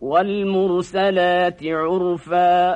والمرسلات عرفا